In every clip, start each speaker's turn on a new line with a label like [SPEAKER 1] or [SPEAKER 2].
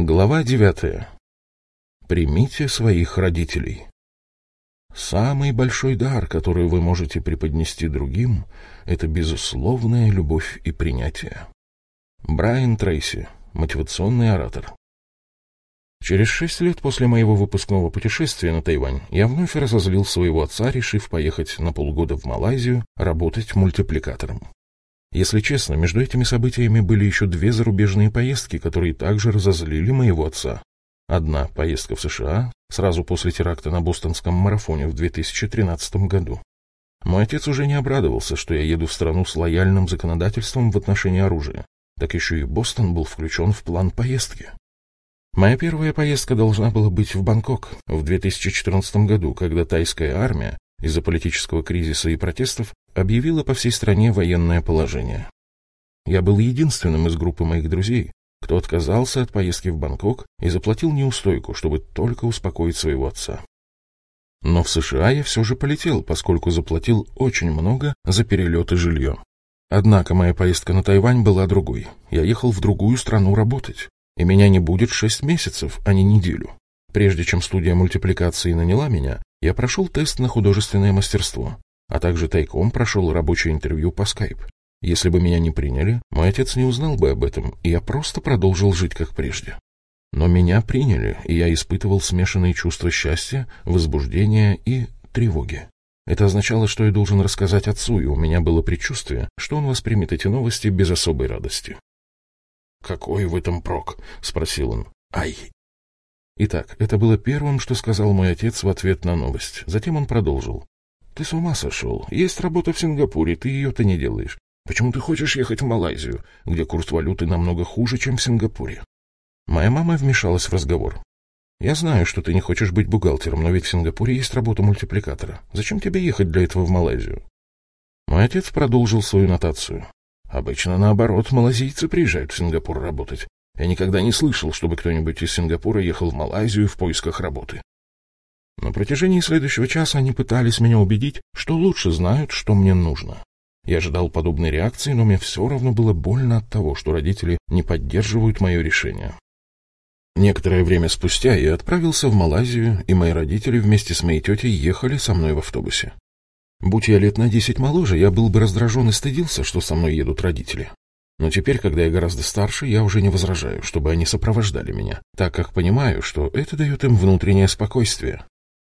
[SPEAKER 1] Глава девятая. Примите своих родителей. Самый большой дар, который вы можете преподнести другим, это безусловная любовь и принятие. Брайан Трейси, мотивационный оратор. Через шесть лет после моего выпускного путешествия на Тайвань я вновь разозлил своего отца, решив поехать на полгода в Малайзию работать мультипликатором. Если честно, между этими событиями были еще две зарубежные поездки, которые также разозлили моего отца. Одна поездка в США, сразу после теракта на бостонском марафоне в 2013 году. Мой отец уже не обрадовался, что я еду в страну с лояльным законодательством в отношении оружия. Так еще и Бостон был включен в план поездки. Моя первая поездка должна была быть в Бангкок в 2014 году, когда тайская армия из-за политического кризиса и протестов объявила по всей стране военное положение. Я был единственным из группы моих друзей, кто отказался от поездки в Бангкок и заплатил неустойку, чтобы только успокоить своего отца. Но в США я все же полетел, поскольку заплатил очень много за перелет и жилье. Однако моя поездка на Тайвань была другой. Я ехал в другую страну работать, и меня не будет шесть месяцев, а не неделю. Прежде чем студия мультипликации наняла меня, я прошел тест на художественное мастерство, а также тайком прошел рабочее интервью по скайп. Если бы меня не приняли, мой отец не узнал бы об этом, и я просто продолжил жить как прежде. Но меня приняли, и я испытывал смешанные чувства счастья, возбуждения и тревоги. Это означало, что я должен рассказать отцу, и у меня было предчувствие, что он воспримет эти новости без особой радости. «Какой в этом прок?» — спросил он. «Ай, Итак, это было первым, что сказал мой отец в ответ на новость. Затем он продолжил. «Ты с ума сошел. Есть работа в Сингапуре, ты ее-то не делаешь. Почему ты хочешь ехать в Малайзию, где курс валюты намного хуже, чем в Сингапуре?» Моя мама вмешалась в разговор. «Я знаю, что ты не хочешь быть бухгалтером, но ведь в Сингапуре есть работа мультипликатора. Зачем тебе ехать для этого в Малайзию?» Мой отец продолжил свою нотацию. «Обычно наоборот, малазийцы приезжают в Сингапур работать. Я никогда не слышал, чтобы кто-нибудь из Сингапура ехал в Малайзию в поисках работы. На протяжении следующего часа они пытались меня убедить, что лучше знают, что мне нужно. Я ожидал подобной реакции, но мне все равно было больно от того, что родители не поддерживают мое решение. Некоторое время спустя я отправился в Малайзию, и мои родители вместе с моей тетей ехали со мной в автобусе. Будь я лет на десять моложе, я был бы раздражен и стыдился, что со мной едут родители. Но теперь, когда я гораздо старше, я уже не возражаю, чтобы они сопровождали меня, так как понимаю, что это дает им внутреннее спокойствие.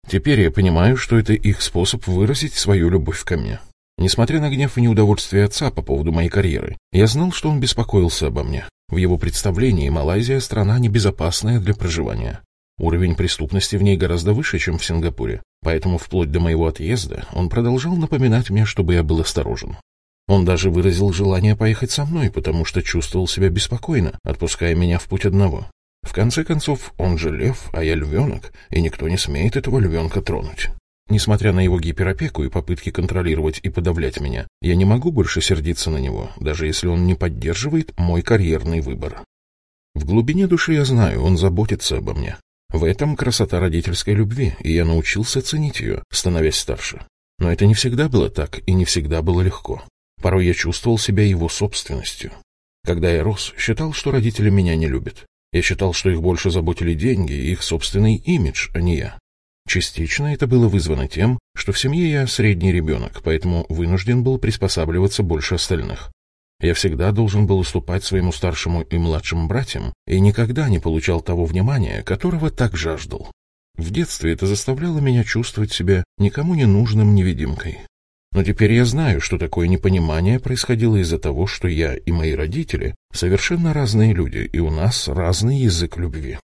[SPEAKER 1] Теперь я понимаю, что это их способ выразить свою любовь ко мне. Несмотря на гнев и неудовольствие отца по поводу моей карьеры, я знал, что он беспокоился обо мне. В его представлении Малайзия – страна небезопасная для проживания. Уровень преступности в ней гораздо выше, чем в Сингапуре, поэтому вплоть до моего отъезда он продолжал напоминать мне, чтобы я был осторожен. Он даже выразил желание поехать со мной, потому что чувствовал себя беспокойно, отпуская меня в путь одного. В конце концов, он же лев, а я львенок, и никто не смеет этого львенка тронуть. Несмотря на его гиперопеку и попытки контролировать и подавлять меня, я не могу больше сердиться на него, даже если он не поддерживает мой карьерный выбор. В глубине души я знаю, он заботится обо мне. В этом красота родительской любви, и я научился ценить ее, становясь старше. Но это не всегда было так, и не всегда было легко. Порой я чувствовал себя его собственностью. Когда я рос, считал, что родители меня не любят. Я считал, что их больше заботили деньги и их собственный имидж, а не я. Частично это было вызвано тем, что в семье я средний ребенок, поэтому вынужден был приспосабливаться больше остальных. Я всегда должен был уступать своему старшему и младшим братьям и никогда не получал того внимания, которого так жаждал. В детстве это заставляло меня чувствовать себя никому не нужным невидимкой. Но теперь я знаю, что такое непонимание происходило из-за того, что я и мои родители совершенно разные люди, и у нас разный язык любви.